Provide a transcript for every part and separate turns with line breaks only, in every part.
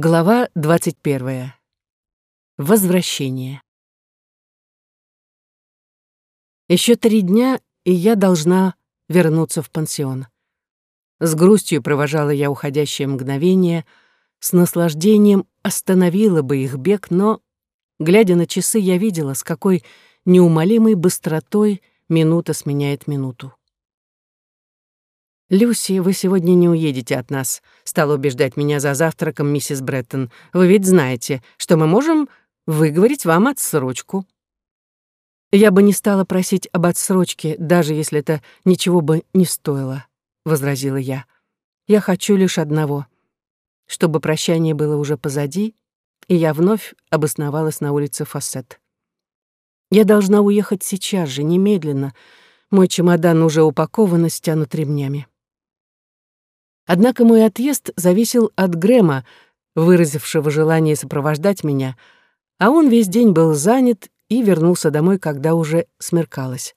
Глава 21. Возвращение. Еще три дня, и я должна вернуться в пансион. С грустью провожала я уходящее мгновение, с наслаждением остановила бы их бег, но, глядя на часы, я видела, с какой неумолимой быстротой минута сменяет минуту. «Люси, вы сегодня не уедете от нас», — стала убеждать меня за завтраком миссис Бреттон. «Вы ведь знаете, что мы можем выговорить вам отсрочку». «Я бы не стала просить об отсрочке, даже если это ничего бы не стоило», — возразила я. «Я хочу лишь одного, чтобы прощание было уже позади, и я вновь обосновалась на улице Фассет. Я должна уехать сейчас же, немедленно. Мой чемодан уже упакован и стянут ремнями». Однако мой отъезд зависел от Грэма, выразившего желание сопровождать меня, а он весь день был занят и вернулся домой, когда уже смеркалось.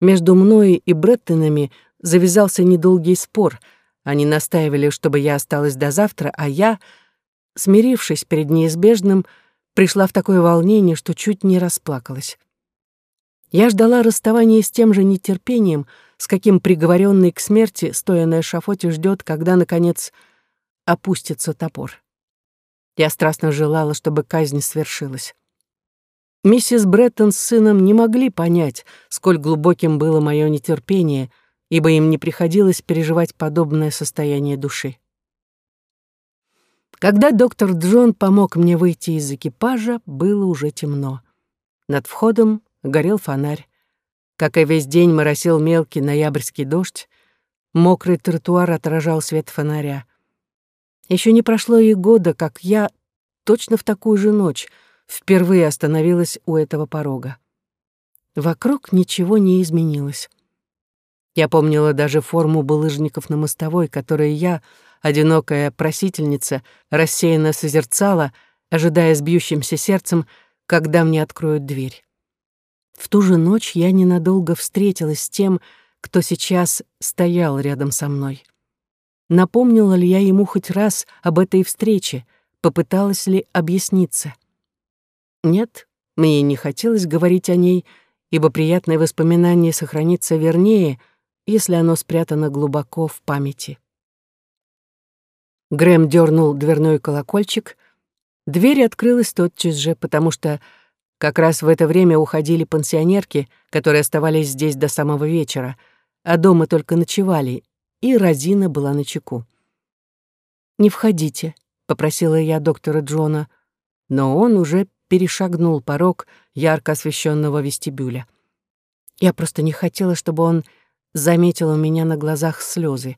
Между мной и Бреттонами завязался недолгий спор. Они настаивали, чтобы я осталась до завтра, а я, смирившись перед неизбежным, пришла в такое волнение, что чуть не расплакалась. Я ждала расставания с тем же нетерпением, с каким приговоренный к смерти, стоя на эшафоте, ждет, когда, наконец, опустится топор. Я страстно желала, чтобы казнь свершилась. Миссис Бреттон с сыном не могли понять, сколь глубоким было мое нетерпение, ибо им не приходилось переживать подобное состояние души. Когда доктор Джон помог мне выйти из экипажа, было уже темно. Над входом горел фонарь. Как и весь день моросил мелкий ноябрьский дождь, мокрый тротуар отражал свет фонаря. Еще не прошло и года, как я, точно в такую же ночь, впервые остановилась у этого порога. Вокруг ничего не изменилось. Я помнила даже форму булыжников на мостовой, которые я, одинокая просительница, рассеянно созерцала, ожидая с бьющимся сердцем, когда мне откроют дверь. В ту же ночь я ненадолго встретилась с тем, кто сейчас стоял рядом со мной. Напомнила ли я ему хоть раз об этой встрече, попыталась ли объясниться? Нет, мне не хотелось говорить о ней, ибо приятное воспоминание сохранится вернее, если оно спрятано глубоко в памяти. Грэм дернул дверной колокольчик. Дверь открылась тотчас же, потому что как раз в это время уходили пансионерки, которые оставались здесь до самого вечера, а дома только ночевали, и Розина была на чеку. «Не входите», — попросила я доктора Джона, но он уже перешагнул порог ярко освещенного вестибюля. Я просто не хотела, чтобы он заметил у меня на глазах слезы.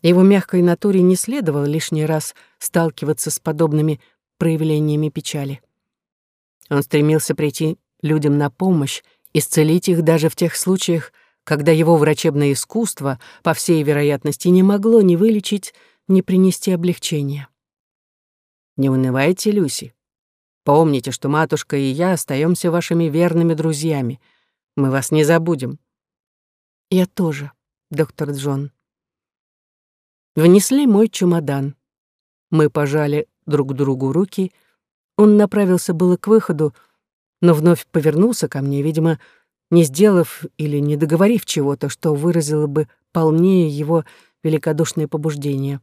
Его мягкой натуре не следовало лишний раз сталкиваться с подобными проявлениями печали. Он стремился прийти людям на помощь, исцелить их даже в тех случаях, когда его врачебное искусство, по всей вероятности, не могло ни вылечить, ни принести облегчения. Не унывайте, Люси. Помните, что матушка и я остаемся вашими верными друзьями. Мы вас не забудем. Я тоже, доктор Джон. Внесли мой чемодан. Мы пожали друг другу руки — он направился было к выходу, но вновь повернулся ко мне, видимо, не сделав или не договорив чего-то, что выразило бы полнее его великодушное побуждение.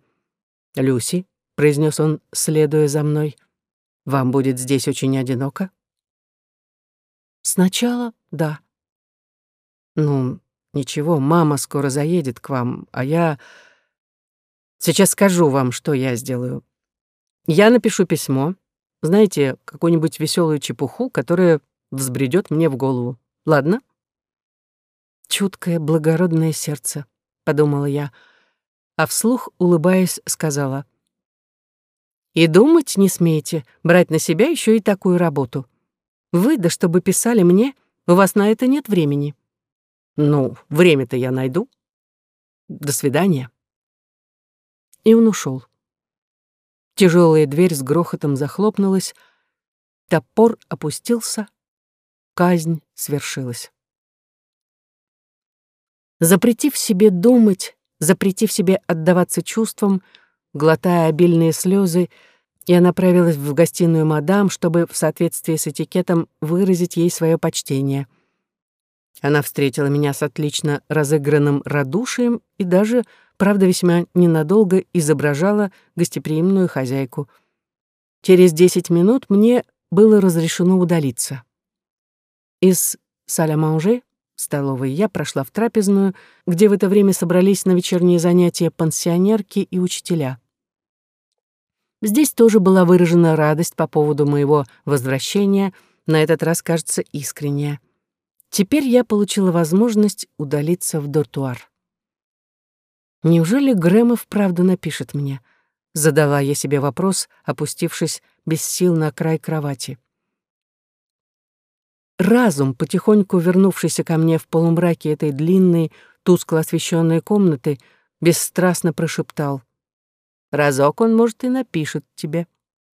«Люси», — произнес он, следуя за мной, — «вам будет здесь очень одиноко?» «Сначала да». «Ну, ничего, мама скоро заедет к вам, а я...» «Сейчас скажу вам, что я сделаю. Я напишу письмо, знаете, какую-нибудь веселую чепуху, которая взбредет мне в голову. Ладно? Чуткое, благородное сердце, подумала я, а вслух, улыбаясь, сказала. И думать не смейте, брать на себя еще и такую работу. Вы, да чтобы писали мне, у вас на это нет времени. Ну, время-то я найду. До свидания. И он ушел. Тяжелая дверь с грохотом захлопнулась, топор опустился, казнь свершилась. Запретив себе думать, запретив себе отдаваться чувствам, Глотая обильные слезы, я направилась в гостиную мадам, чтобы в соответствии с этикетом выразить ей свое почтение. Она встретила меня с отлично разыгранным радушием и даже, правда, весьма ненадолго изображала гостеприимную хозяйку. Через десять минут мне было разрешено удалиться. Из саля-манже, столовой, я прошла в трапезную, где в это время собрались на вечерние занятия пансионерки и учителя. Здесь тоже была выражена радость по поводу моего возвращения, на этот раз, кажется, искренняя. Теперь я получила возможность удалиться в дортуар. Неужели Грэм вправду напишет мне? Задала я себе вопрос, опустившись без сил на край кровати. Разум, потихоньку вернувшийся ко мне в полумраке этой длинной, тускло освещенной комнаты, бесстрастно прошептал — Разок он, может, и напишет тебе.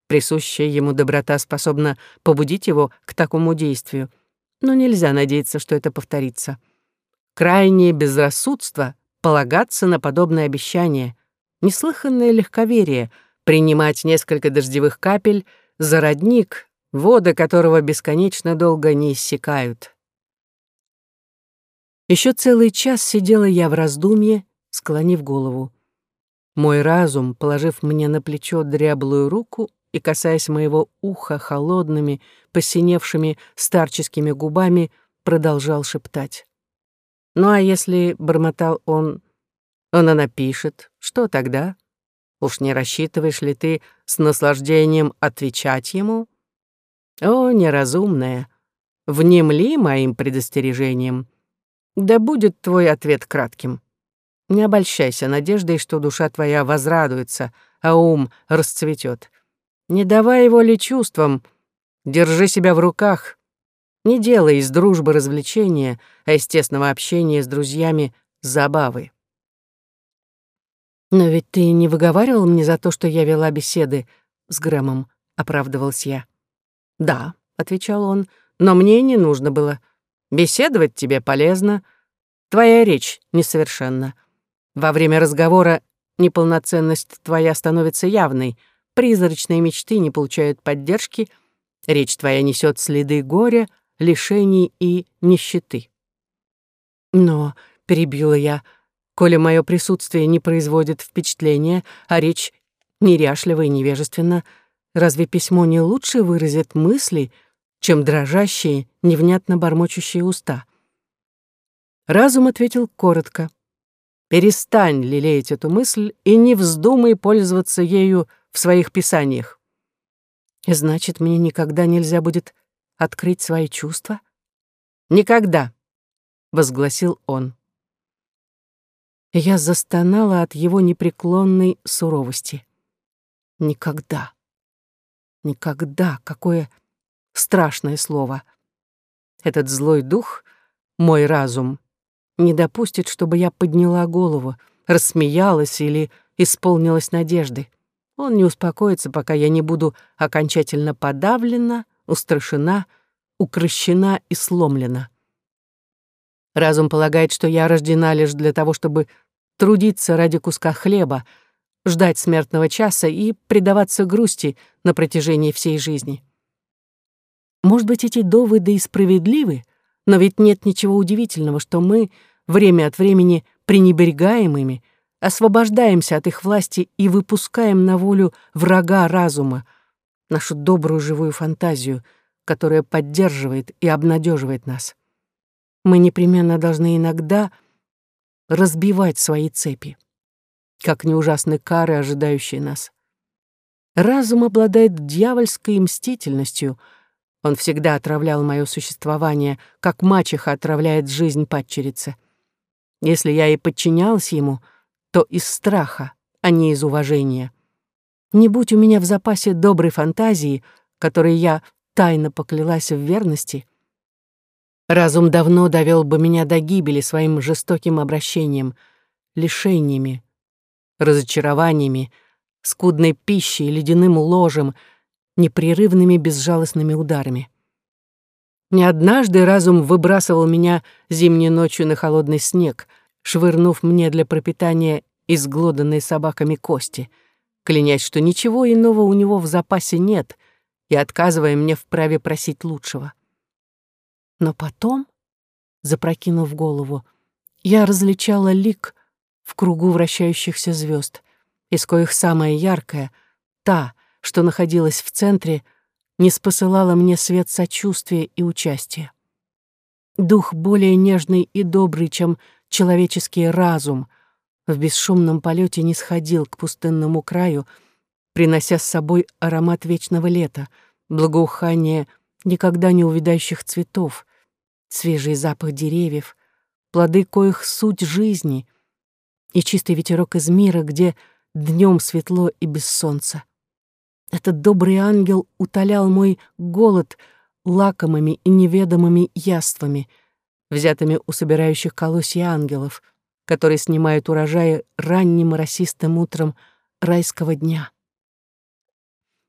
Присущая ему доброта способна побудить его к такому действию, но нельзя надеяться, что это повторится. Крайнее безрассудство — полагаться на подобное обещание, неслыханное легковерие — принимать несколько дождевых капель за родник, воды которого бесконечно долго не иссякают. Еще целый час сидела я в раздумье, склонив голову. Мой разум, положив мне на плечо дряблую руку и касаясь моего уха холодными, посиневшими старческими губами, продолжал шептать. «Ну а если, — бормотал он, — он и напишет, что тогда? Уж не рассчитываешь ли ты с наслаждением отвечать ему? О, неразумная, внемли моим предостережением. Да будет твой ответ кратким. Не обольщайся надеждой, что душа твоя возрадуется, а ум расцветет. Не давай его ли чувствам, держи себя в руках. Не делай из дружбы развлечения, а из тесного общения с друзьями забавы. «Но ведь ты не выговаривал мне за то, что я вела беседы с Грэмом», — оправдывался я. «Да», — отвечал он, — «но мне не нужно было. Беседовать тебе полезно. Твоя речь несовершенна. Во время разговора неполноценность твоя становится явной, призрачные мечты не получают поддержки, речь твоя несет следы горя, лишений и нищеты. Но, — перебила я, — коли мое присутствие не производит впечатления, а речь неряшлива и невежественна, разве письмо не лучше выразит мысли, чем дрожащие, невнятно бормочущие уста? Разум ответил коротко — Перестань лелеять эту мысль и не вздумай пользоваться ею в своих писаниях. Значит, мне никогда нельзя будет открыть свои чувства? Никогда, — возгласил он. Я застонала от его непреклонной суровости. Никогда. Никогда. Какое страшное слово. Этот злой дух — мой разум — не допустит, чтобы я подняла голову, рассмеялась или исполнилась надежды. Он не успокоится, пока я не буду окончательно подавлена, устрашена, укращена и сломлена. Разум полагает, что я рождена лишь для того, чтобы трудиться ради куска хлеба, ждать смертного часа и предаваться грусти на протяжении всей жизни. Может быть, эти доводы и справедливы, но ведь нет ничего удивительного, что мы время от времени пренебрегаем ими, освобождаемся от их власти и выпускаем на волю врага разума, нашу добрую живую фантазию, которая поддерживает и обнадеживает нас. Мы непременно должны иногда разбивать свои цепи, как не ужасны кары, ожидающие нас. Разум обладает дьявольской мстительностью — он всегда отравлял мое существование, как мачеха отравляет жизнь падчерицы. Если я и подчинялась ему, то из страха, а не из уважения. Не будь у меня в запасе доброй фантазии, которой я тайно поклялась в верности, разум давно довел бы меня до гибели своим жестоким обращением, лишениями, разочарованиями, скудной пищей, ледяным ложем — непрерывными безжалостными ударами. Не однажды разум выбрасывал меня зимней ночью на холодный снег, швырнув мне для пропитания изглоданные собаками кости. клянясь, что ничего иного у него в запасе нет, и отказывая мне в праве просить лучшего. Но потом, запрокинув голову, я различала лик в кругу вращающихся звезд, из коих самая яркая, та, что находилась в центре, не спосылала мне свет сочувствия и участия. Дух более нежный и добрый, чем человеческий разум, в бесшумном полете не сходил к пустынному краю, принося с собой аромат вечного лета, благоухание никогда не увядающих цветов, свежий запах деревьев, плоды коих суть жизни и чистый ветерок из мира, где днем светло и без солнца. Этот добрый ангел утолял мой голод лакомыми и неведомыми яствами, взятыми у собирающих колосья ангелов, которые снимают урожаи ранним росистым утром райского дня.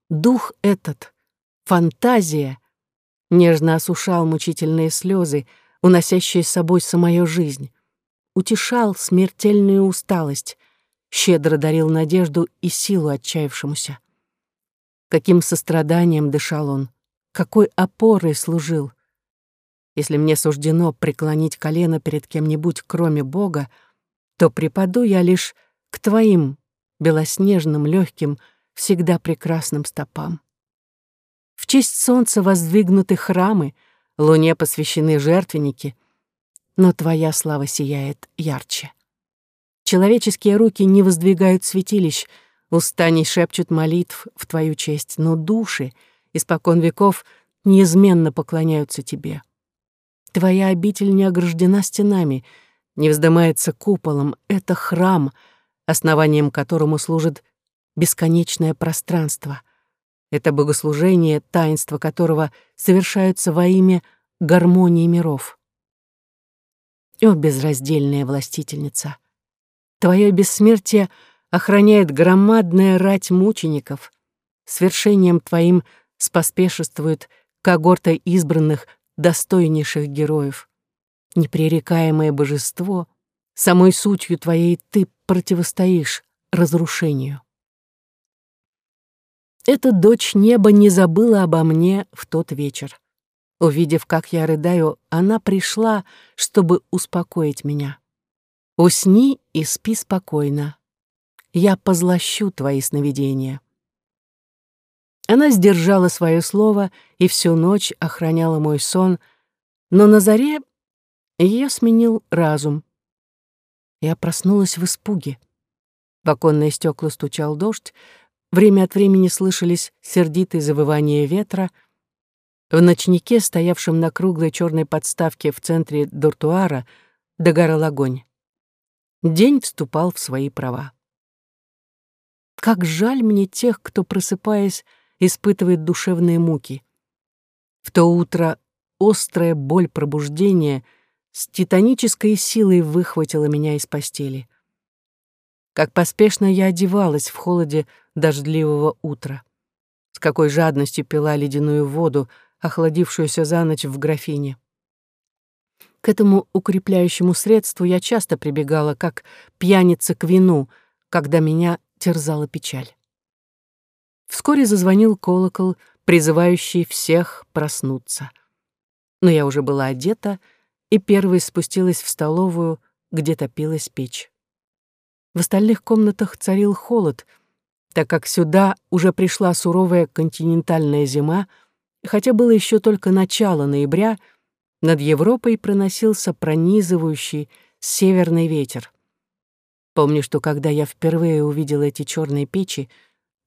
Дух этот, фантазия, нежно осушал мучительные слезы, уносящие с собой самую жизнь, утешал смертельную усталость, щедро дарил надежду и силу отчаявшемуся. Каким состраданием дышал он, какой опорой служил. Если мне суждено преклонить колено перед кем-нибудь, кроме Бога, то припаду я лишь к твоим белоснежным, легким, всегда прекрасным стопам. В честь солнца воздвигнуты храмы, луне посвящены жертвенники, но твоя слава сияет ярче. Человеческие руки не воздвигают святилищ — Уста не шепчут молитв в твою честь, но души, испокон веков, неизменно поклоняются тебе. Твоя обитель не ограждена стенами, не вздымается куполом. Это храм, основанием которому служит бесконечное пространство. Это богослужение, таинство которого совершаются во имя гармонии миров. О, безраздельная властительница! Твое бессмертие — охраняет громадная рать мучеников. Свершением твоим споспешествует когорта избранных достойнейших героев. Непререкаемое божество, самой сутью твоей ты противостоишь разрушению. Эта дочь неба не забыла обо мне в тот вечер. Увидев, как я рыдаю, она пришла, чтобы успокоить меня. «Усни и спи спокойно, я позлощу твои сновидения». Она сдержала свое слово и всю ночь охраняла мой сон, но на заре ее сменил разум. Я проснулась в испуге. В оконные стекла стучал дождь, время от времени слышались сердитые завывания ветра. В ночнике, стоявшем на круглой черной подставке в центре дуртуара, догорал огонь. День вступал в свои права. Как жаль мне тех, кто, просыпаясь, испытывает душевные муки. В то утро острая боль пробуждения с титанической силой выхватила меня из постели. Как поспешно я одевалась в холоде дождливого утра. С какой жадностью пила ледяную воду, охладившуюся за ночь в графине. К этому укрепляющему средству я часто прибегала, как пьяница к вину, когда меня терзала печаль. Вскоре зазвонил колокол, призывающий всех проснуться. Но я уже была одета и первой спустилась в столовую, где топилась печь. В остальных комнатах царил холод, так как сюда уже пришла суровая континентальная зима, хотя было еще только начало ноября, над Европой проносился пронизывающий северный ветер. Помню, что когда я впервые увидела эти черные печи,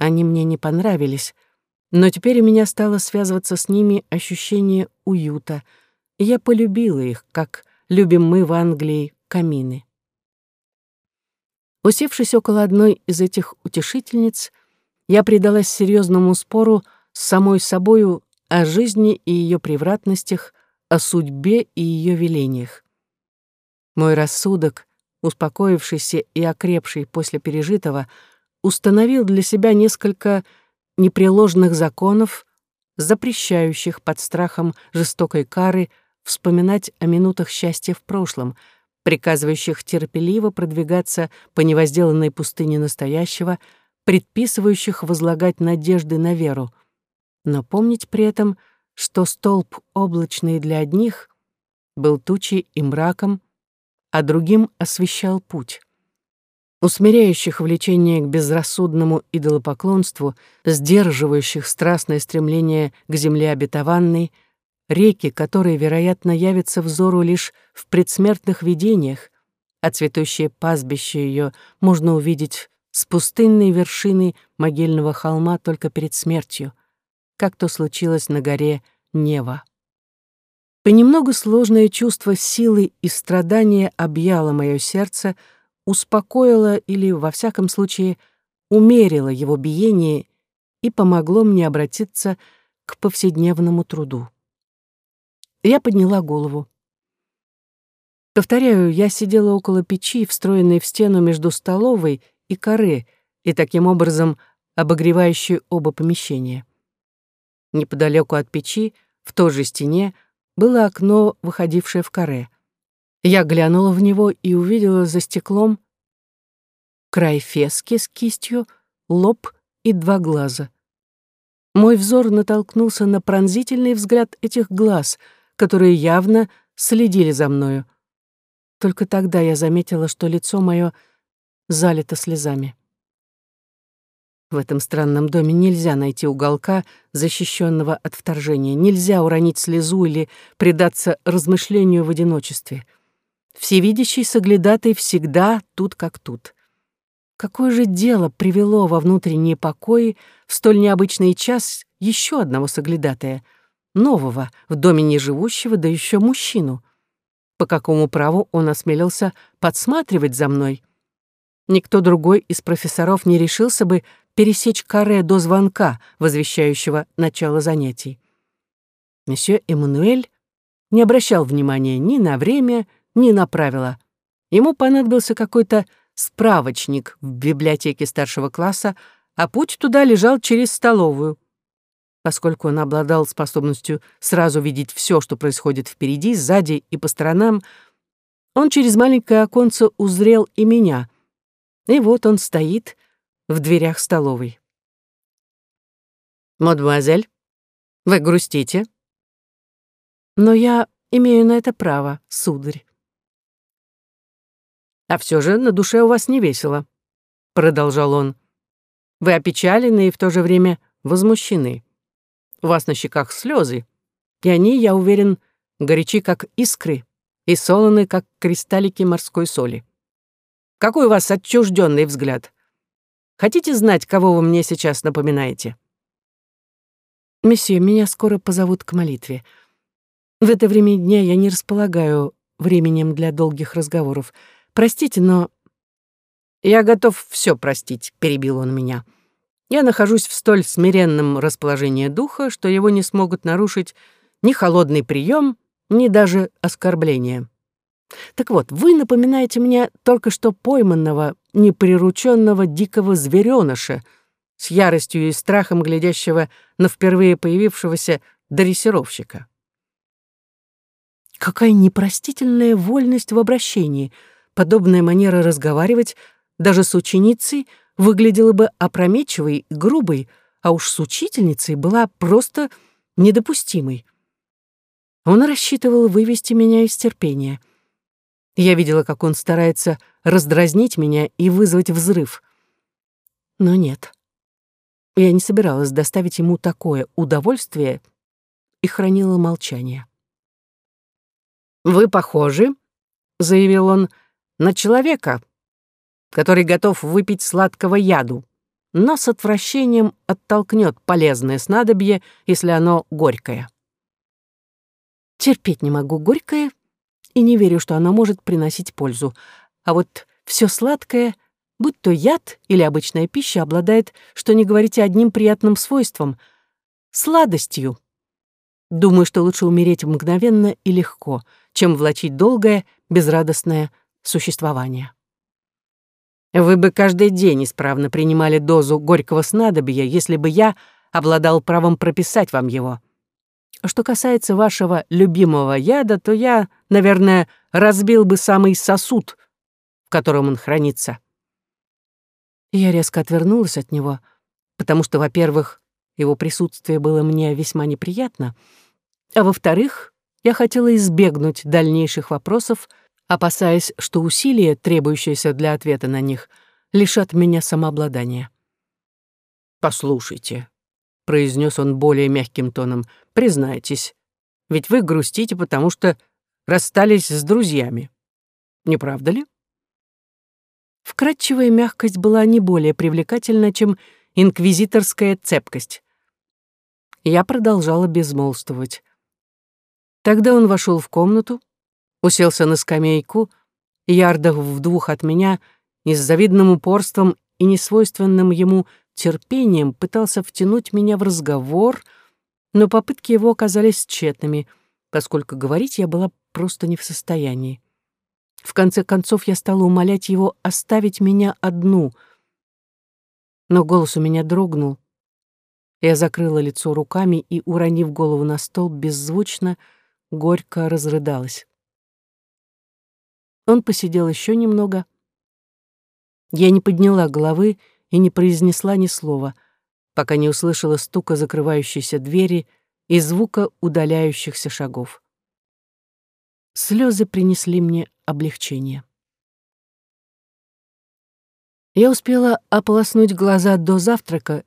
они мне не понравились, но теперь у меня стало связываться с ними ощущение уюта, и я полюбила их, как любим мы в Англии камины. Усевшись около одной из этих утешительниц, я предалась серьезному спору с самой собою о жизни и ее превратностях, о судьбе и ее велениях. Мой рассудок — успокоившийся и окрепший после пережитого, установил для себя несколько непреложных законов, запрещающих под страхом жестокой кары вспоминать о минутах счастья в прошлом, приказывающих терпеливо продвигаться по невозделанной пустыне настоящего, предписывающих возлагать надежды на веру, но помнить при этом, что столб облачный для одних был тучей и мраком, а другим освещал путь. Усмиряющих влечение к безрассудному идолопоклонству, сдерживающих страстное стремление к земле обетованной, реки, которые, вероятно, явятся взору лишь в предсмертных видениях, а цветущее пастбище ее можно увидеть с пустынной вершины могильного холма только перед смертью, как то случилось на горе Нева. Понемногу сложное чувство силы и страдания объяло мое сердце, успокоило или, во всяком случае, умерило его биение и помогло мне обратиться к повседневному труду. Я подняла голову. Повторяю, я сидела около печи, встроенной в стену между столовой и коры, и таким образом обогревающей оба помещения. Неподалеку от печи, в той же стене, было окно, выходившее в каре. Я глянула в него и увидела за стеклом край фески с кистью, лоб и два глаза. Мой взор натолкнулся на пронзительный взгляд этих глаз, которые явно следили за мною. Только тогда я заметила, что лицо мое залито слезами. В этом странном доме нельзя найти уголка, защищенного от вторжения. Нельзя уронить слезу или предаться размышлению в одиночестве. Всевидящий соглядатый всегда тут как тут. Какое же дело привело во внутренние покои в столь необычный час еще одного соглядатая, нового, в доме не живущего, да еще мужчину? По какому праву он осмелился подсматривать за мной? Никто другой из профессоров не решился бы пересечь каре до звонка, возвещающего начало занятий. Месье Эммануэль не обращал внимания ни на время, ни на правила. Ему понадобился какой-то справочник в библиотеке старшего класса, а путь туда лежал через столовую. Поскольку он обладал способностью сразу видеть все, что происходит впереди, сзади и по сторонам, он через маленькое оконце узрел и меня. И вот он стоит, в дверях столовой. «Мадемуазель, вы грустите?» «Но я имею на это право, сударь». «А все же на душе у вас не весело», — продолжал он. «Вы опечалены и в то же время возмущены. У вас на щеках слезы, и они, я уверен, горячи, как искры, и солоны, как кристаллики морской соли. Какой у вас отчужденный взгляд? Хотите знать, кого вы мне сейчас напоминаете?» «Месье, меня скоро позовут к молитве. В это время дня я не располагаю временем для долгих разговоров. Простите, но...» «Я готов все простить», — перебил он меня. «Я нахожусь в столь смиренном расположении духа, что его не смогут нарушить ни холодный прием, ни даже оскорбление. Так вот, вы напоминаете мне только что пойманного, неприрученного дикого звереныша, с яростью и страхом глядящего на впервые появившегося дрессировщика. Какая непростительная вольность в обращении. Подобная манера разговаривать даже с ученицей выглядела бы опрометчивой, грубой, а уж с учительницей была просто недопустимой. Он рассчитывал вывести меня из терпения — я видела, как он старается раздразнить меня и вызвать взрыв. Но нет. Я не собиралась доставить ему такое удовольствие и хранила молчание. «Вы похожи», — заявил он, — «на человека, который готов выпить сладкого яду, но с отвращением оттолкнет полезное снадобье, если оно горькое». Терпеть не могу горькое и не верю, что она может приносить пользу. А вот все сладкое, будь то яд или обычная пища, обладает, что не говорите, одним приятным свойством — сладостью. Думаю, что лучше умереть мгновенно и легко, чем влачить долгое, безрадостное существование. Вы бы каждый день исправно принимали дозу горького снадобья, если бы я обладал правом прописать вам его. Что касается вашего любимого яда, то я, наверное, разбил бы самый сосуд, в котором он хранится. Я резко отвернулась от него, потому что, во-первых, его присутствие было мне весьма неприятно, а во-вторых, я хотела избегнуть дальнейших вопросов, опасаясь, что усилия, требующиеся для ответа на них, лишат меня самообладания.
«Послушайте», — произнес он более мягким тоном, — «признайтесь, ведь вы грустите, потому что расстались с друзьями. Не правда ли?»
Вкрадчивая мягкость была не более привлекательна, чем инквизиторская цепкость. Я продолжала безмолвствовать. Тогда он вошел в комнату, уселся на скамейку, ярдах в двух от меня, и с завидным упорством и несвойственным ему терпением пытался втянуть меня в разговор, но попытки его оказались тщетными, поскольку говорить я была просто не в состоянии. В конце концов я стала умолять его оставить меня одну. Но голос у меня дрогнул. Я закрыла лицо руками и, уронив голову на стол, беззвучно, горько разрыдалась. Он посидел еще немного. Я не подняла головы и не произнесла ни слова, пока не услышала стука закрывающейся двери и звука удаляющихся шагов. Слезы принесли мне облегчение. Я успела ополоснуть глаза до завтрака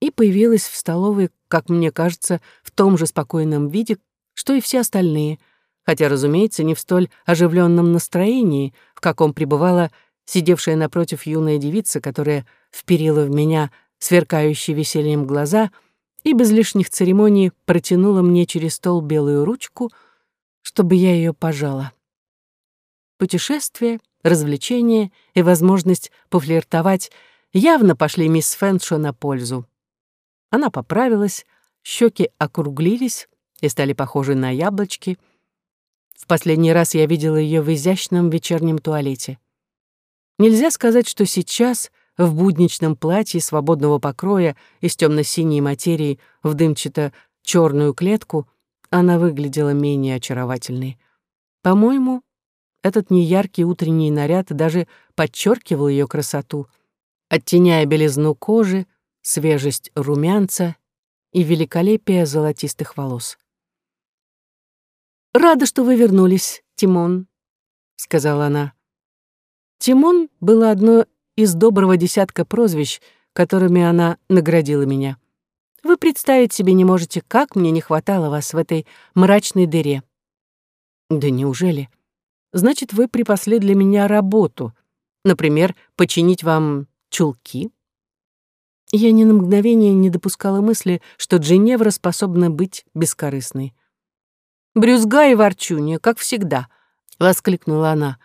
и появилась в столовой, как мне кажется, в том же спокойном виде, что и все остальные, хотя, разумеется, не в столь оживленном настроении, в каком пребывала сидевшая напротив юная девица, которая вперила в меня сверкающие весельем глаза и без лишних церемоний протянула мне через стол белую ручку, чтобы я ее пожала. Путешествие, развлечение и возможность пофлиртовать явно пошли мисс Фэншо на пользу. Она поправилась, щеки округлились и стали похожи на яблочки. В последний раз я видела ее в изящном вечернем туалете. Нельзя сказать, что сейчас в будничном платье свободного покроя из темно-синей материи в дымчато черную клетку она выглядела менее очаровательной. По-моему, этот неяркий утренний наряд даже подчеркивал ее красоту, оттеняя белизну кожи, свежесть румянца и великолепие золотистых волос. «Рада, что вы вернулись, Тимон», — сказала она. Тимон было одно из доброго десятка прозвищ, которыми она наградила меня. Вы представить себе не можете, как мне не хватало вас в этой мрачной дыре. Да неужели? Значит, вы припасли для меня работу. Например, починить вам чулки? Я ни на мгновение не допускала мысли, что Джиневра способна быть бескорыстной. «Брюзга и ворчунья, как всегда», — воскликнула она.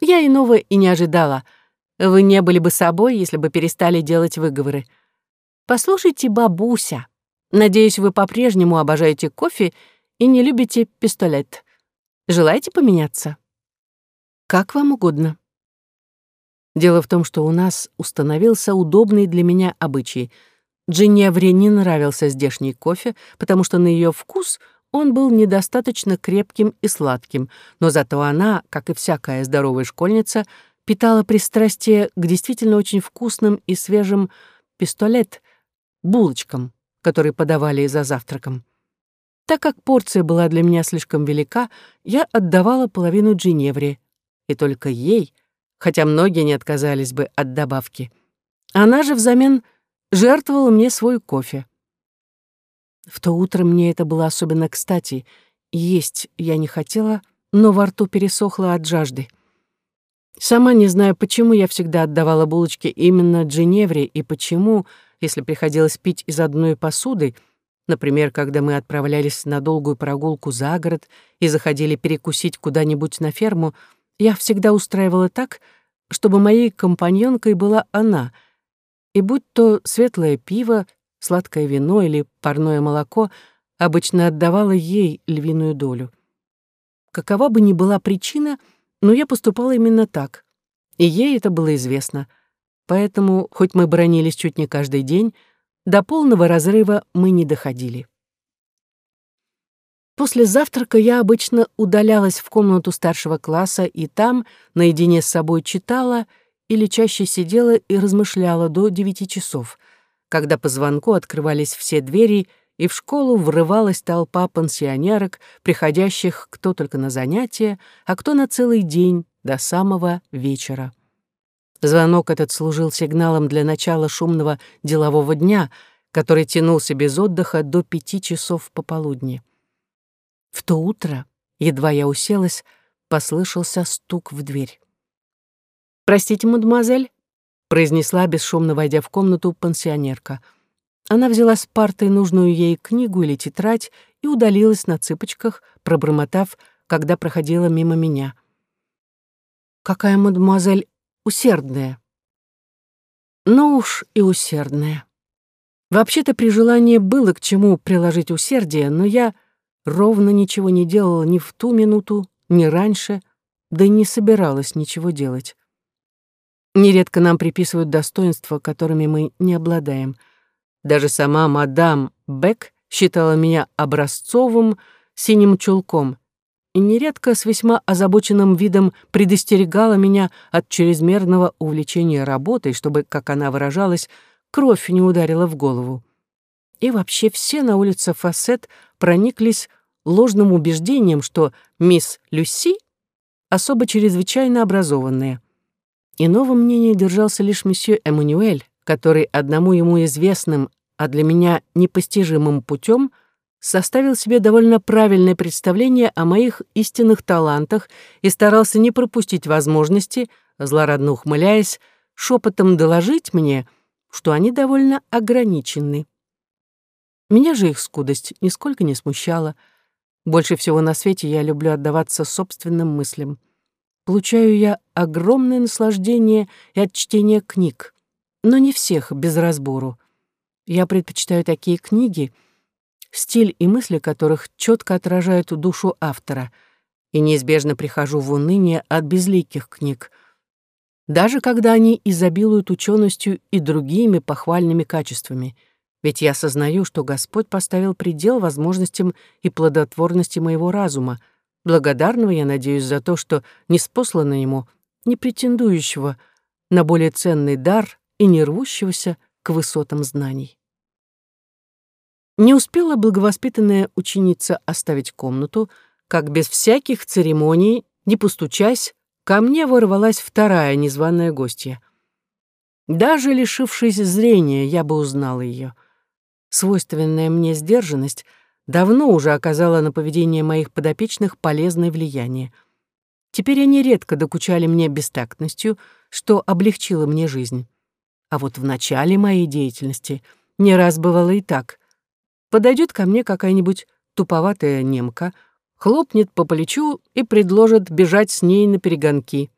«Я иного и не ожидала. Вы не были бы собой, если бы перестали делать выговоры. Послушайте, бабуся, надеюсь, вы по-прежнему обожаете кофе и не любите пистолет. Желаете поменяться?» Как вам угодно. Дело в том, что у нас установился удобный для меня обычай. Джиневре не нравился здешний кофе, потому что на ее вкус он был недостаточно крепким и сладким, но зато она, как и всякая здоровая школьница, питала пристрастие к действительно очень вкусным и свежим пистолет, булочкам, которые подавали за завтраком. Так как порция была для меня слишком велика, я отдавала половину Джиневре, и только ей, хотя многие не отказались бы от добавки. Она же взамен жертвовала мне свой кофе. В то утро мне это было особенно кстати. Есть я не хотела, но во рту пересохло от жажды. Сама не знаю, почему я всегда отдавала булочки именно Дженевре и почему, если приходилось пить из одной посуды, например, когда мы отправлялись на долгую прогулку за город и заходили перекусить куда-нибудь на ферму, я всегда устраивала так, чтобы моей компаньонкой была она, и будь то светлое пиво, сладкое вино или парное молоко, обычно отдавала ей львиную долю. Какова бы ни была причина, но я поступала именно так, и ей это было известно. Поэтому, хоть мы бронились чуть не каждый день, до полного разрыва мы не доходили. После завтрака я обычно удалялась в комнату старшего класса и там, наедине с собой, читала или чаще сидела и размышляла до девяти часов, когда по звонку открывались все двери, и в школу врывалась толпа пансионерок, приходящих кто только на занятия, а кто на целый день до самого вечера. Звонок этот служил сигналом для начала шумного делового дня, который тянулся без отдыха до пяти часов пополудни. В то утро, едва я уселась, послышался стук в дверь. «Простите, мадемуазель», — произнесла, бесшумно войдя в комнату, пансионерка. Она взяла с парты нужную ей книгу или тетрадь и удалилась на цыпочках, пробормотав, когда проходила мимо меня. «Какая мадемуазель усердная!» «Ну уж и усердная!» Вообще-то при желании было к чему приложить усердие, но я ровно ничего не делала ни в ту минуту, ни раньше, да и не собиралась ничего делать. Нередко нам приписывают достоинства, которыми мы не обладаем. Даже сама мадам Бек считала меня образцовым синим чулком и нередко с весьма озабоченным видом предостерегала меня от чрезмерного увлечения работой, чтобы, как она выражалась, кровь не ударила в голову. И вообще все на улице Фассет прониклись ложным убеждением, что мисс Люси особо чрезвычайно образованная. Иного мнения держался лишь месье Эммануэль, который одному ему известным, а для меня непостижимым путем составил себе довольно правильное представление о моих истинных талантах и старался не пропустить возможности, злорадно ухмыляясь, шепотом доложить мне, что они довольно ограничены. Меня же их скудость нисколько не смущала. Больше всего на свете я люблю отдаваться собственным мыслям. Получаю я огромное наслаждение и от чтения книг, но не всех без разбору. Я предпочитаю такие книги, стиль и мысли которых четко отражают душу автора, и неизбежно прихожу в уныние от безликих книг, даже когда они изобилуют ученостью и другими похвальными качествами, ведь я осознаю, что Господь поставил предел возможностям и плодотворности моего разума — Благодарного, я надеюсь, за то, что не спослано ему, не претендующего на более ценный дар и не рвущегося к высотам знаний. Не успела благовоспитанная ученица оставить комнату, как без всяких церемоний, не постучась, ко мне ворвалась вторая незваная гостья. Даже лишившись зрения, я бы узнала ее. Свойственная мне сдержанность — давно уже оказала на поведение моих подопечных полезное влияние. Теперь они редко докучали мне бестактностью, что облегчило мне жизнь. А вот в начале моей деятельности не раз бывало и так. Подойдет ко мне какая-нибудь туповатая немка, хлопнет по плечу и предложит бежать с ней на перегонки.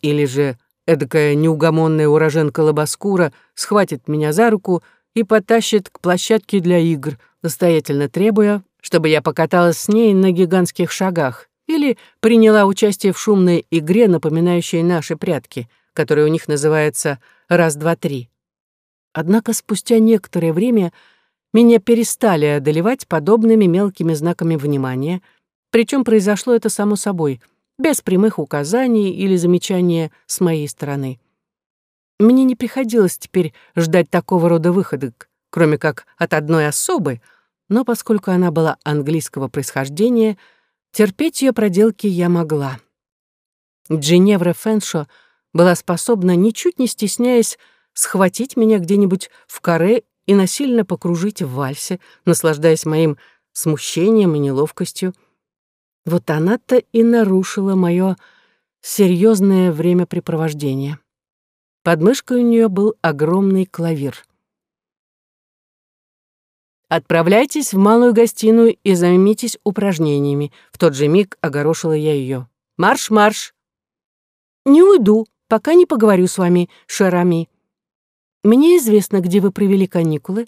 Или же эдакая неугомонная уроженка Лобоскура схватит меня за руку и потащит к площадке для игр — настоятельно требуя, чтобы я покаталась с ней на гигантских шагах или приняла участие в шумной игре, напоминающей наши прятки, которая у них называется «раз-два-три». Однако спустя некоторое время меня перестали одолевать подобными мелкими знаками внимания, причем произошло это само собой, без прямых указаний или замечания с моей стороны. Мне не приходилось теперь ждать такого рода выходок, кроме как от одной особы, но поскольку она была английского происхождения, терпеть ее проделки я могла. Джиневра Фэншо была способна, ничуть не стесняясь, схватить меня где-нибудь в каре и насильно покружить в вальсе, наслаждаясь моим смущением и неловкостью. Вот она-то и нарушила мое серьезное времяпрепровождение. Под мышкой у нее был огромный клавир. «Отправляйтесь в малую гостиную и займитесь упражнениями», — в тот же миг огорошила я ее. «Марш, марш!» «Не уйду, пока не поговорю с вами, Шарами. Мне известно, где вы провели каникулы,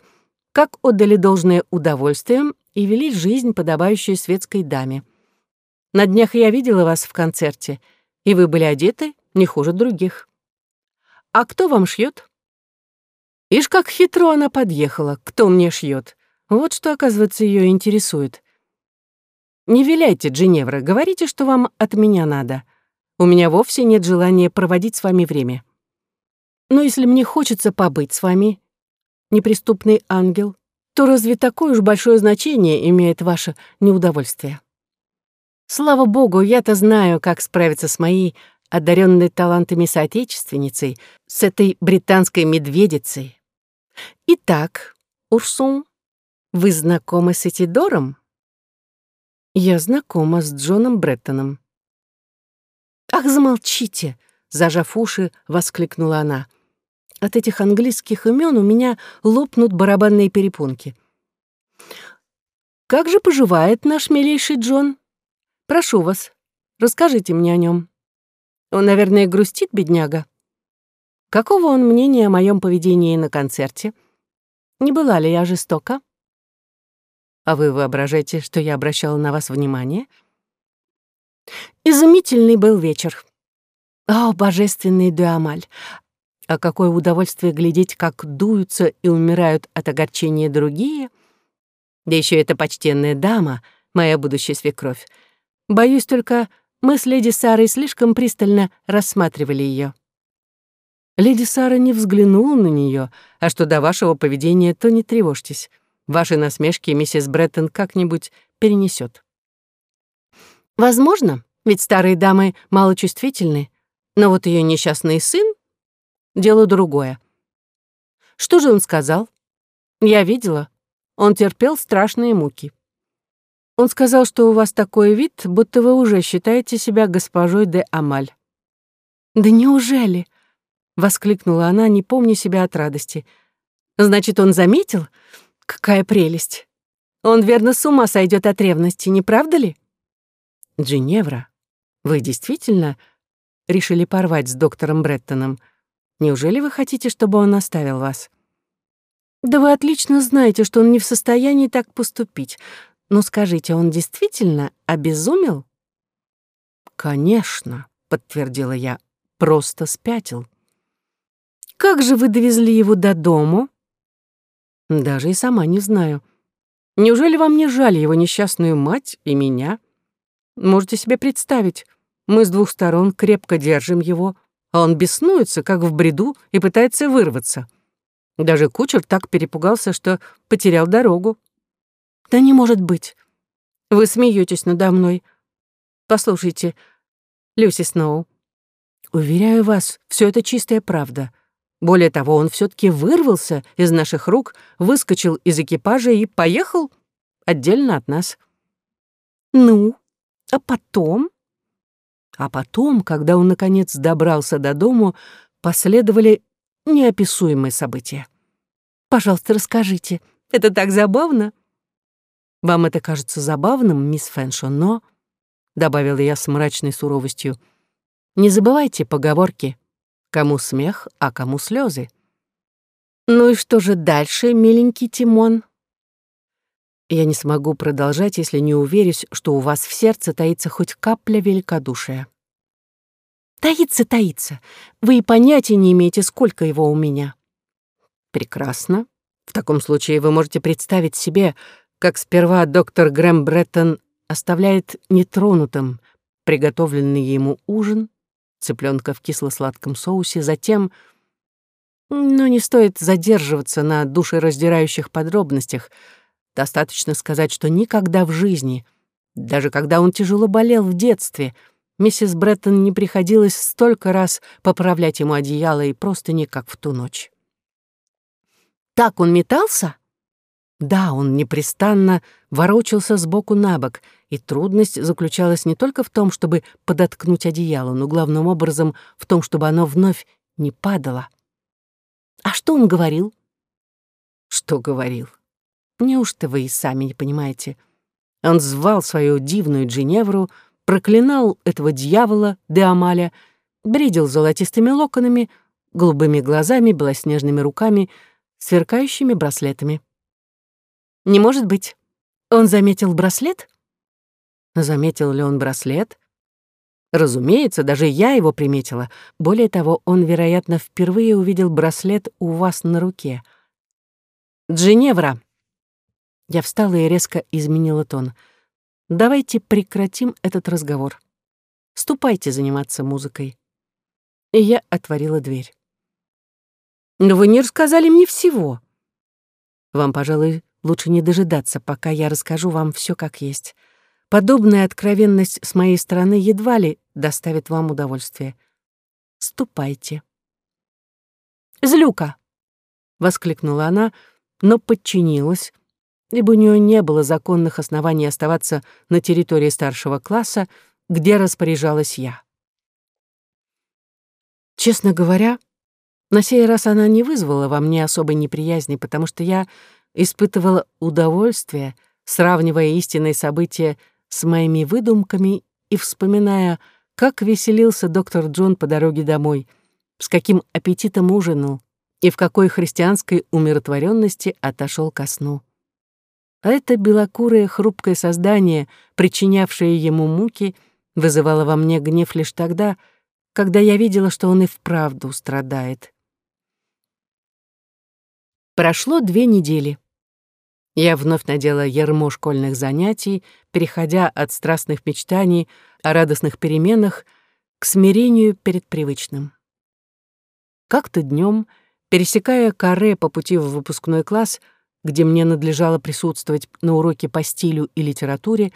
как отдали должное удовольствием и вели жизнь, подобающую светской даме. На днях я видела вас в концерте, и вы были одеты не хуже других. А кто вам шьет? Ишь, как хитро она подъехала, кто мне шьет. Вот что, оказывается, ее интересует. Не виляйте, Джиневра, говорите, что вам от меня надо. У меня вовсе нет желания проводить с вами время. Но если мне хочется побыть с вами, неприступный ангел, то разве такое уж большое значение имеет ваше неудовольствие? Слава богу, я-то знаю, как справиться с моей одаренной талантами соотечественницей, с этой британской медведицей. Итак, Урсун, вы знакомы с Этидором? Я знакома с Джоном Бреттоном. Ах, замолчите, зажав уши, воскликнула она. От этих английских имен у меня лопнут барабанные перепонки. Как же поживает наш милейший Джон? Прошу вас, расскажите мне о нем. Он, наверное, грустит, бедняга. Какого он мнения о моем поведении на концерте? Не была ли я жестока? А вы воображаете, что я обращала на вас внимание? Изумительный был вечер. О, божественный Дуамаль! А какое удовольствие глядеть, как дуются и умирают от огорчения другие. Да еще эта почтенная дама, моя будущая свекровь. Боюсь только, мы с леди Сарой слишком пристально рассматривали ее. Леди Сара не взглянула на нее, а что до вашего поведения, то не тревожьтесь. Ваши насмешки миссис Бреттон как-нибудь перенесет. Возможно, ведь старые дамы малочувствительны, но вот ее несчастный сын — дело другое. Что же он сказал? Я видела. Он терпел страшные муки. Он сказал, что у вас такой вид, будто вы уже считаете себя госпожой де Амаль. «Да неужели?» — воскликнула она, не помня себя от радости. «Значит, он заметил? Какая прелесть! Он, верно, с ума сойдет от ревности, не правда ли?» «Джиневра, вы действительно решили порвать с доктором Бреттоном? Неужели вы хотите, чтобы он оставил вас?» «Да вы отлично знаете, что он не в состоянии так поступить. Но скажите, он действительно обезумел? Конечно, подтвердила я, просто спятил. Как же вы довезли его до дому? Даже и сама не знаю. Неужели вам не жаль его несчастную мать и меня? Можете себе представить, мы с двух сторон крепко держим его, а он беснуется, как в бреду, и пытается вырваться. Даже кучер так перепугался, что потерял дорогу. Да не может быть. Вы смеетесь надо мной. Послушайте, Люси Сноу, уверяю вас, все это чистая правда. Более того, он все таки вырвался из наших рук, выскочил из экипажа и поехал отдельно от нас. Ну, а потом? А потом, когда он, наконец, добрался до дому, последовали неописуемые события. Пожалуйста, расскажите. Это так забавно. Вам это кажется забавным, мисс Фэншо, но, — добавила я с мрачной суровостью, — не забывайте поговорки «кому смех, а кому слезы. Ну и что же дальше, миленький Тимон? Я не смогу продолжать, если не уверюсь, что у вас в сердце таится хоть капля великодушия. Таится, таится. Вы и понятия не имеете, сколько его у меня. Прекрасно. В таком случае вы можете представить себе, как сперва доктор Грэм Бреттон оставляет нетронутым приготовленный ему ужин, цыпленка в кисло-сладком соусе, затем... Но не стоит задерживаться на душераздирающих подробностях. Достаточно сказать, что никогда в жизни, даже когда он тяжело болел в детстве, миссис Бреттон не приходилось столько раз поправлять ему одеяло и просто не как в ту ночь. Так он метался? Да, он непрестанно ворочался сбоку на бок, и трудность заключалась не только в том, чтобы подоткнуть одеяло, но главным образом в том, чтобы оно вновь не падало. А что он говорил? Что говорил? Неужто вы и сами не понимаете? Он звал свою дивную Джиневру, проклинал этого дьявола Деамаля, бредил золотистыми локонами, голубыми глазами, белоснежными руками, сверкающими браслетами. Не может быть. Он заметил браслет? Заметил ли он браслет? Разумеется, даже я его приметила. Более того, он, вероятно, впервые увидел браслет у вас на руке. Джиневра. Я встала и резко изменила тон. Давайте прекратим этот разговор. Ступайте заниматься музыкой. И я отворила дверь. Но вы не рассказали мне всего. Вам, пожалуй, лучше не дожидаться, пока я расскажу вам все как есть. Подобная откровенность с моей стороны едва ли доставит вам удовольствие. Ступайте. «Злюка!» — воскликнула она, но подчинилась, ибо у нее не было законных оснований оставаться на территории старшего класса, где распоряжалась я. Честно говоря, на сей раз она не вызвала во мне особой неприязни, потому что я испытывала удовольствие, сравнивая истинные события с моими выдумками и вспоминая, как веселился доктор Джон по дороге домой, с каким аппетитом ужинал и в какой христианской умиротворенности отошел ко сну. А это белокурое хрупкое создание, причинявшее ему муки, вызывало во мне гнев лишь тогда, когда я видела, что он и вправду страдает. Прошло две недели. Я вновь надела ермо школьных занятий, переходя от страстных мечтаний о радостных переменах к смирению перед привычным. Как-то днем, пересекая каре по пути в выпускной класс, где мне надлежало присутствовать на уроке по стилю и литературе,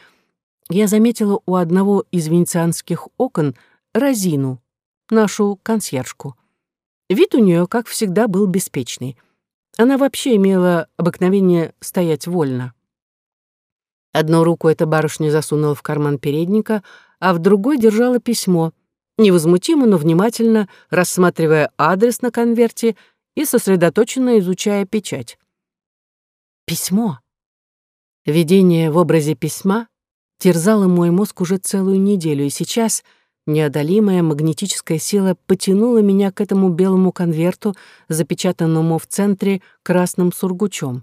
я заметила у одного из венецианских окон Розину, нашу консьержку. Вид у нее, как всегда, был беспечный — она вообще имела обыкновение стоять вольно. Одну руку эта барышня засунула в карман передника, а в другой держала письмо, невозмутимо, но внимательно рассматривая адрес на конверте и сосредоточенно изучая печать. Письмо. Видение в образе письма терзало мой мозг уже целую неделю, и сейчас — Неодолимая магнетическая сила потянула меня к этому белому конверту, запечатанному в центре красным сургучом.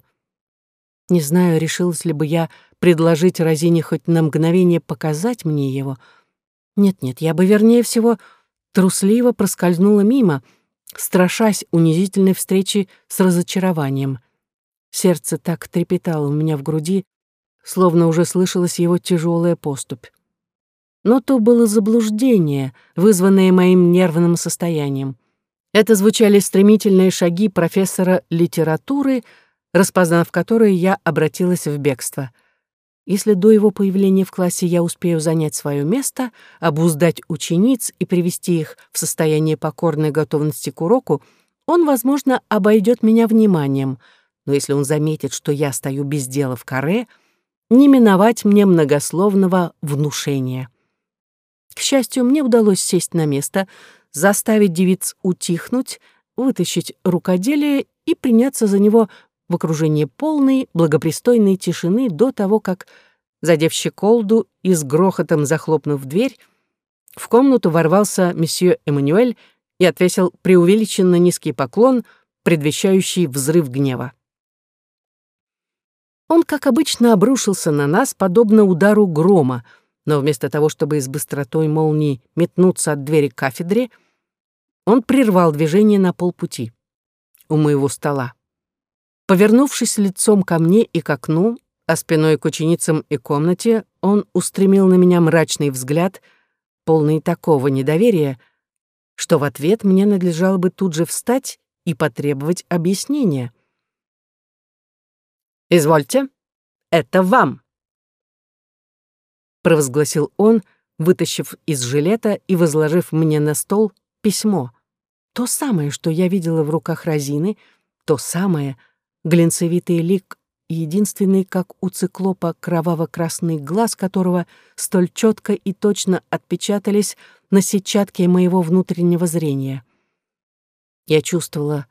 Не знаю, решилась ли бы я предложить Розине хоть на мгновение показать мне его. Нет-нет, я бы, вернее всего, трусливо проскользнула мимо, страшась унизительной встречи с разочарованием. Сердце так трепетало у меня в груди, словно уже слышалась его тяжелая поступь. Но то было заблуждение, вызванное моим нервным состоянием. Это звучали стремительные шаги профессора литературы, распознав которые, я обратилась в бегство. Если до его появления в классе я успею занять свое место, обуздать учениц и привести их в состояние покорной готовности к уроку, он, возможно, обойдет меня вниманием, но если он заметит, что я стою без дела в каре, не миновать мне многословного внушения. К счастью, мне удалось сесть на место, заставить девиц утихнуть, вытащить рукоделие и приняться за него в окружении полной, благопристойной тишины до того, как, задев щеколду и с грохотом захлопнув дверь, в комнату ворвался месье Эммануэль и отвесил преувеличенно низкий поклон, предвещающий взрыв гнева. Он, как обычно, обрушился на нас, подобно удару грома — но вместо того, чтобы с быстротой молнии метнуться от двери к кафедре, он прервал движение на полпути у моего стола. Повернувшись лицом ко мне и к окну, а спиной к ученицам и комнате, он устремил на меня мрачный взгляд, полный такого недоверия, что в ответ мне надлежало бы тут же встать и потребовать объяснения. «Извольте, это вам», провозгласил он, вытащив из жилета и возложив мне на стол письмо. То самое, что я видела в руках Розины, то самое, глинцевитый лик единственный, как у циклопа, кроваво-красный глаз которого столь четко и точно отпечатались на сетчатке моего внутреннего зрения. Я чувствовала,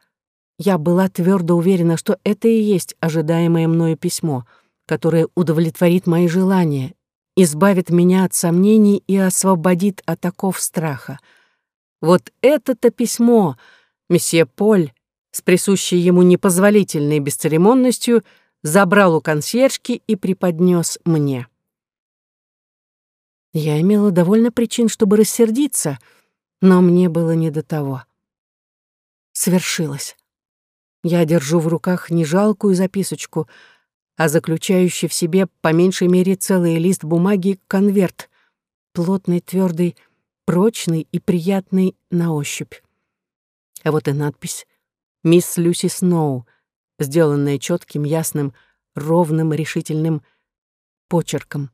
я была твердо уверена, что это и есть ожидаемое мною письмо, которое удовлетворит мои желания избавит меня от сомнений и освободит от оков страха. Вот это-то письмо месье Поль с присущей ему непозволительной бесцеремонностью забрал у консьержки и преподнес мне. Я имела довольно причин, чтобы рассердиться, но мне было не до того. Свершилось. Я держу в руках не жалкую записочку — а заключающий в себе по меньшей мере целый лист бумаги конверт, плотный, твердый, прочный и приятный на ощупь. А вот и надпись мисс Люси Сноу, сделанное четким, ясным, ровным, решительным почерком.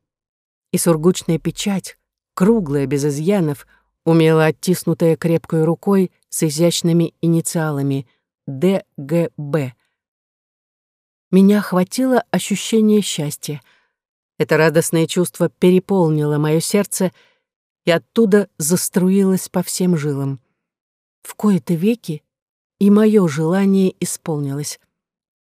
И сургучная печать, круглая, без изъянов, умело оттиснутая крепкой рукой с изящными инициалами ДГБ. Меня охватило ощущение счастья. Это радостное чувство переполнило мое сердце и оттуда заструилось по всем жилам. В кои-то веки и мое желание исполнилось.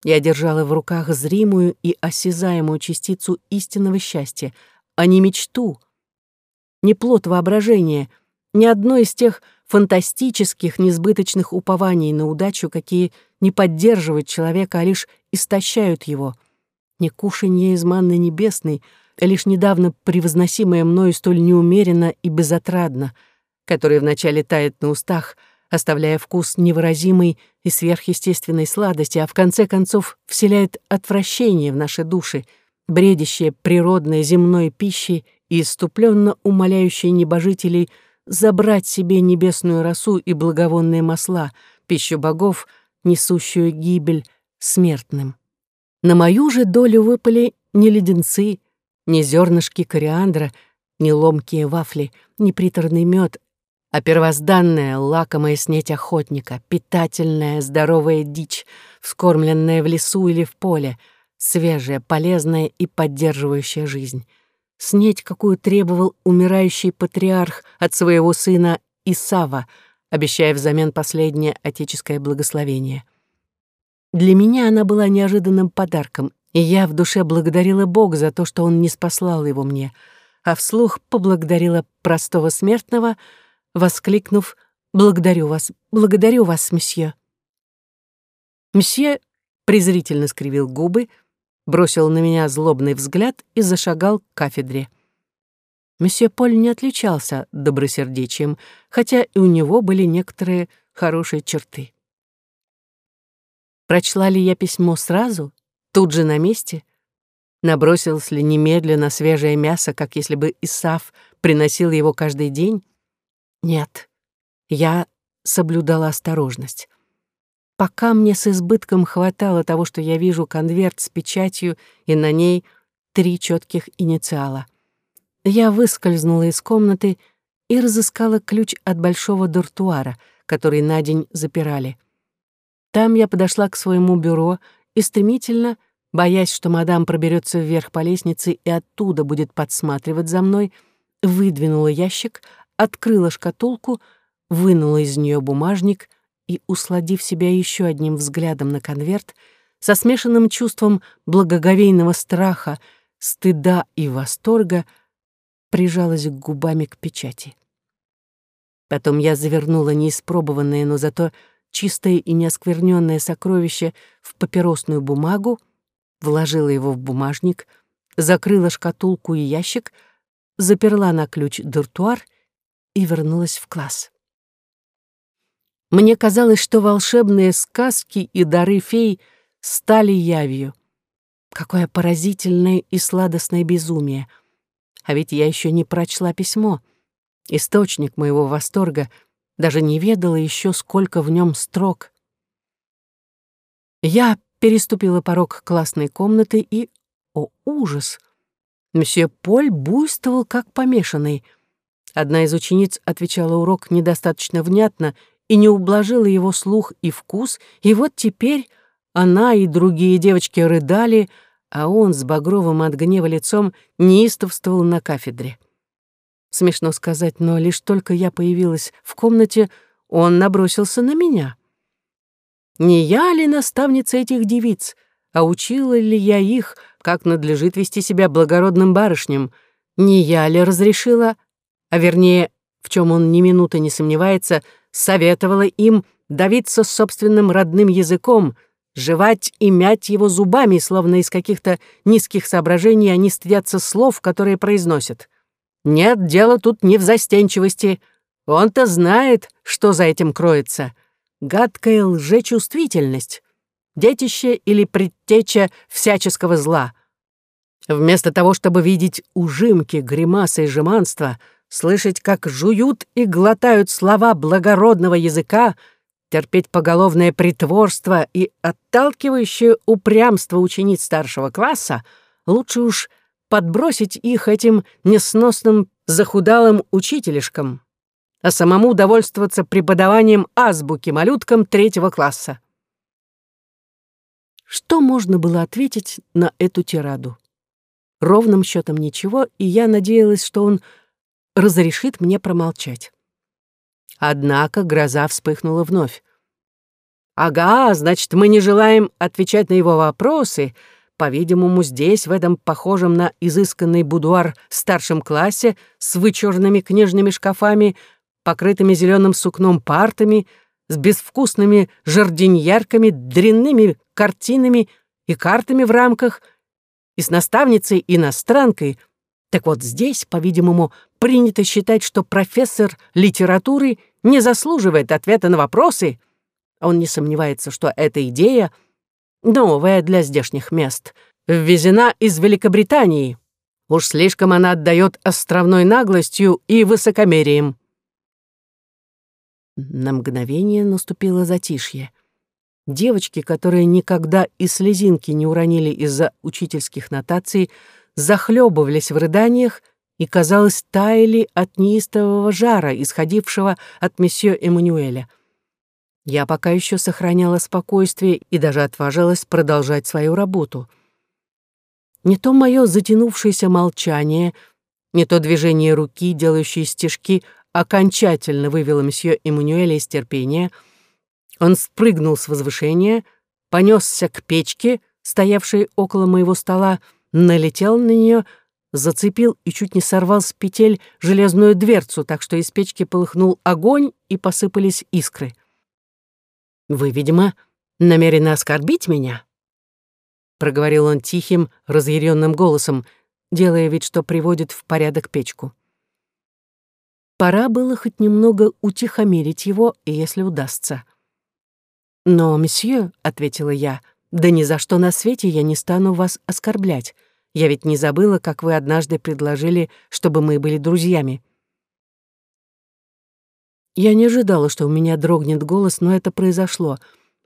Я держала в руках зримую и осязаемую частицу истинного счастья, а не мечту, не плод воображения, ни одно из тех фантастических, несбыточных упований на удачу, какие не поддерживают человека, а лишь истощают его. Не кушанье из манны небесной, а лишь недавно превозносимое мною столь неумеренно и безотрадно, которое вначале тает на устах — оставляя вкус невыразимой и сверхъестественной сладости, а в конце концов вселяет отвращение в наши души, бредящее природной земной пищей и иступленно умоляющее небожителей забрать себе небесную росу и благовонные масла, пищу богов, несущую гибель смертным. На мою же долю выпали не леденцы, не зернышки кориандра, не ломкие вафли, не приторный мед, а первозданная лакомая снеть охотника, питательная здоровая дичь, вскормленная в лесу или в поле, свежая, полезная и поддерживающая жизнь. Снеть, какую требовал умирающий патриарх от своего сына Исава, обещая взамен последнее отеческое благословение. Для меня она была неожиданным подарком, и я в душе благодарила Бога за то, что он не спаслал его мне, а вслух поблагодарила простого смертного — воскликнув «Благодарю вас, благодарю вас, месье». Месье презрительно скривил губы, бросил на меня злобный взгляд и зашагал к кафедре. Месье Поль не отличался добросердечием, хотя и у него были некоторые хорошие черты. Прочла ли я письмо сразу, тут же на месте? Набросилась ли немедленно свежее мясо, как если бы Исаф приносил его каждый день? Нет, я соблюдала осторожность. Пока мне с избытком хватало того, что я вижу конверт с печатью и на ней три четких инициала. Я выскользнула из комнаты и разыскала ключ от большого дуртуара, который на день запирали. Там я подошла к своему бюро и стремительно, боясь, что мадам проберется вверх по лестнице и оттуда будет подсматривать за мной, выдвинула ящик, открыла шкатулку, вынула из нее бумажник и, усладив себя еще одним взглядом на конверт, со смешанным чувством благоговейного страха, стыда и восторга, прижалась губами к печати. Потом я завернула неиспробованное, но зато чистое и неоскверненное сокровище в папиросную бумагу, вложила его в бумажник, закрыла шкатулку и ящик, заперла на ключ дуртуар и вернулась в класс. Мне казалось, что волшебные сказки и дары фей стали явью. Какое поразительное и сладостное безумие. А ведь я еще не прочла письмо. Источник моего восторга даже не ведала еще, сколько в нем строк. Я переступила порог классной комнаты и, о ужас, мсье Поль буйствовал как помешанный — Одна из учениц отвечала урок недостаточно внятно и не ублажила его слух и вкус, и вот теперь она и другие девочки рыдали, а он с багровым от гнева лицом неистовствовал на кафедре. Смешно сказать, но лишь только я появилась в комнате, он набросился на меня. Не я ли наставница этих девиц, а учила ли я их, как надлежит вести себя благородным барышням? Не я ли разрешила а вернее, в чем он ни минуты не сомневается, советовала им давиться собственным родным языком, жевать и мять его зубами, словно из каких-то низких соображений они стыдятся слов, которые произносят. Нет, дело тут не в застенчивости. Он-то знает, что за этим кроется. Гадкая лжечувствительность, детище или предтеча всяческого зла. Вместо того, чтобы видеть ужимки, гримасы и жеманства — слышать, как жуют и глотают слова благородного языка, терпеть поголовное притворство и отталкивающее упрямство учениц старшего класса, лучше уж подбросить их этим несносным захудалым учителишкам, а самому довольствоваться преподаванием азбуки малюткам третьего класса. Что можно было ответить на эту тираду? Ровным счетом ничего, и я надеялась, что он разрешит мне промолчать. Однако гроза вспыхнула вновь. «Ага, значит, мы не желаем отвечать на его вопросы. По-видимому, здесь, в этом похожем на изысканный будуар старшем классе с вычурными книжными шкафами, покрытыми зеленым сукном партами, с безвкусными жардиньярками, дрянными картинами и картами в рамках, и с наставницей-иностранкой — так вот здесь, по-видимому, принято считать, что профессор литературы не заслуживает ответа на вопросы. Он не сомневается, что эта идея новая для здешних мест, ввезена из Великобритании. Уж слишком она отдает островной наглостью и высокомерием. На мгновение наступило затишье. Девочки, которые никогда и слезинки не уронили из-за учительских нотаций, захлебывались в рыданиях и, казалось, таяли от неистового жара, исходившего от месье Эммануэля. Я пока еще сохраняла спокойствие и даже отважилась продолжать свою работу. Не то мое затянувшееся молчание, не то движение руки, делающие стежки, окончательно вывело месье Эммануэля из терпения. Он спрыгнул с возвышения, понесся к печке, стоявшей около моего стола, налетел на нее, зацепил и чуть не сорвал с петель железную дверцу, так что из печки полыхнул огонь и посыпались искры. «Вы, видимо, намерены оскорбить меня?» проговорил он тихим, разъяренным голосом, делая вид, что приводит в порядок печку. Пора было хоть немного утихомирить его, если удастся. «Но, месье», — ответила я, да ни за что на свете я не стану вас оскорблять. Я ведь не забыла, как вы однажды предложили, чтобы мы были друзьями. Я не ожидала, что у меня дрогнет голос, но это произошло.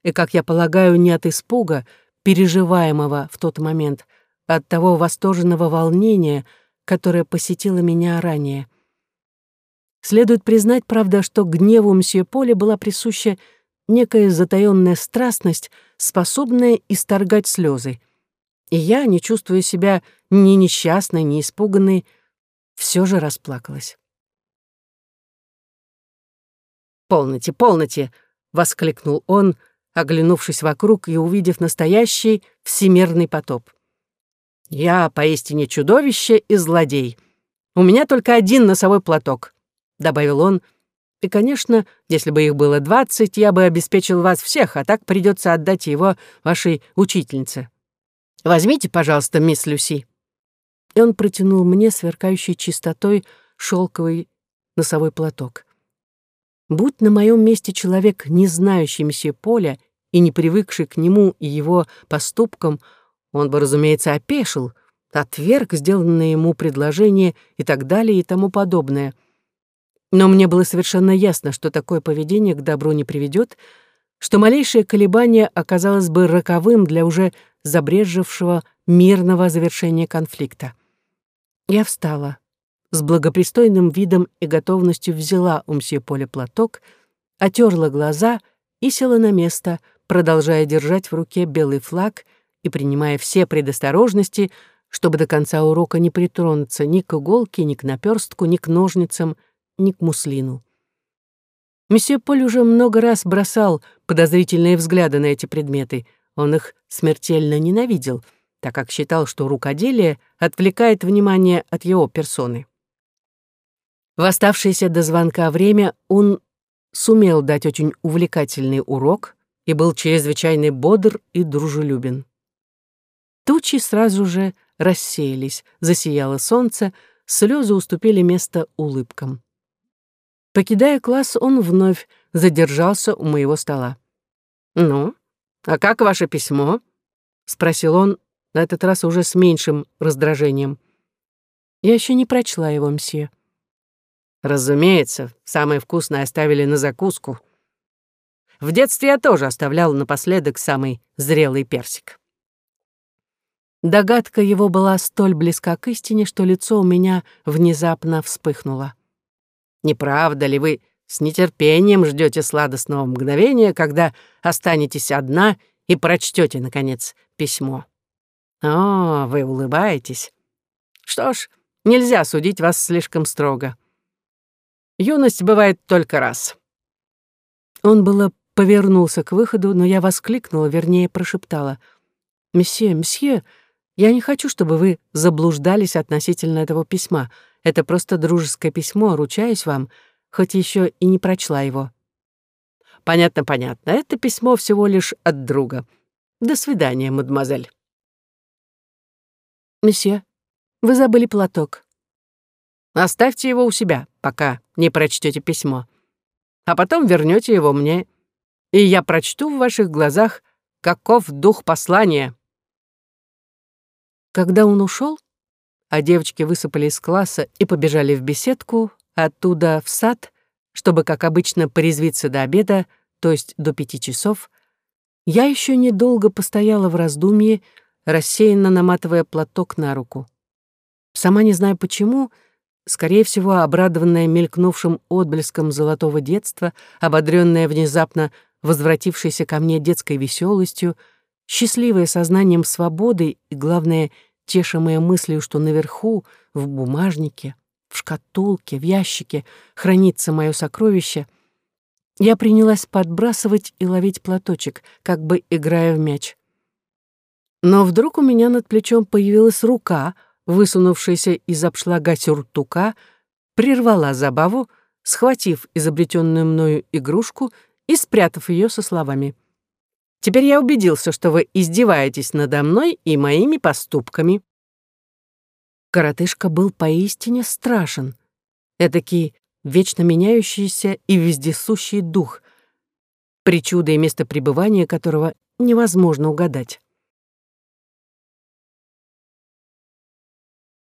И, как я полагаю, не от испуга, переживаемого в тот момент, а от того восторженного волнения, которое посетило меня ранее. Следует признать, правда, что гневу мсье Поля была присуща некая затаённая страстность, способная исторгать слезы. И я, не чувствуя себя ни несчастной, ни испуганной, все же расплакалась. «Полноте, полноте!» — воскликнул он, оглянувшись вокруг и увидев настоящий всемирный потоп. «Я поистине чудовище и злодей. У меня только один носовой платок», — добавил он, — и, конечно, если бы их было двадцать, я бы обеспечил вас всех, а так придется отдать его вашей учительнице. Возьмите, пожалуйста, мисс Люси». И он протянул мне сверкающий чистотой шелковый носовой платок. Будь на моем месте человек, не знающий месье Поля и не привыкший к нему и его поступкам, он бы, разумеется, опешил, отверг сделанное ему предложение и так далее и тому подобное — но мне было совершенно ясно, что такое поведение к добру не приведет, что малейшее колебание оказалось бы роковым для уже забрежевшего мирного завершения конфликта. Я встала, с благопристойным видом и готовностью взяла у мсье Поля платок, отерла глаза и села на место, продолжая держать в руке белый флаг и принимая все предосторожности, чтобы до конца урока не притронуться ни к иголке, ни к наперстку, ни к ножницам, ни к муслину. Месье Поль уже много раз бросал подозрительные взгляды на эти предметы. Он их смертельно ненавидел, так как считал, что рукоделие отвлекает внимание от его персоны. В оставшееся до звонка время он сумел дать очень увлекательный урок и был чрезвычайно бодр и дружелюбен. Тучи сразу же рассеялись, засияло солнце, слезы уступили место улыбкам. Покидая класс, он вновь задержался у моего стола. «Ну, а как ваше письмо?» — спросил он, на этот раз уже с меньшим раздражением. «Я еще не прочла его, мсье». «Разумеется, самое вкусное оставили на закуску».
В детстве я тоже оставлял напоследок самый зрелый персик.
Догадка его была столь близка к истине, что лицо у меня внезапно вспыхнуло.
«Не правда ли вы с нетерпением ждете сладостного мгновения, когда останетесь одна и прочтете, наконец, письмо?» «О, вы улыбаетесь. Что ж, нельзя судить вас слишком строго. Юность бывает только раз».
Он было повернулся к выходу, но я воскликнула, вернее, прошептала. «Месье, месье, я не хочу, чтобы вы заблуждались относительно этого письма. Это просто дружеское письмо, ручаюсь вам, хоть еще и не прочла его».
«Понятно, понятно. Это письмо всего лишь от друга. До свидания, мадемуазель».
«Месье, вы забыли платок».
«Оставьте его у себя, пока не прочтете письмо. А потом вернете его мне, и я прочту в ваших глазах, каков дух послания».
Когда он ушел, а девочки высыпали из класса и побежали в беседку, оттуда в сад, чтобы, как обычно, порезвиться до обеда, то есть до пяти часов, я еще недолго постояла в раздумье, рассеянно наматывая платок на руку. Сама не знаю почему, скорее всего, обрадованная мелькнувшим отблеском золотого детства, ободренная внезапно возвратившейся ко мне детской веселостью, счастливая сознанием свободы и, главное, тешимая мыслью, что наверху, в бумажнике, в шкатулке, в ящике хранится мое сокровище, я принялась подбрасывать и ловить платочек, как бы играя в мяч. Но вдруг у меня над плечом появилась рука, высунувшаяся из обшлага сюртука, прервала забаву, схватив изобретенную мною игрушку и спрятав ее со словами — Теперь я убедился, что вы издеваетесь надо мной и моими поступками». Коротышка был поистине страшен. Этакий вечно меняющийся и вездесущий дух, причуда и место пребывания которого невозможно угадать.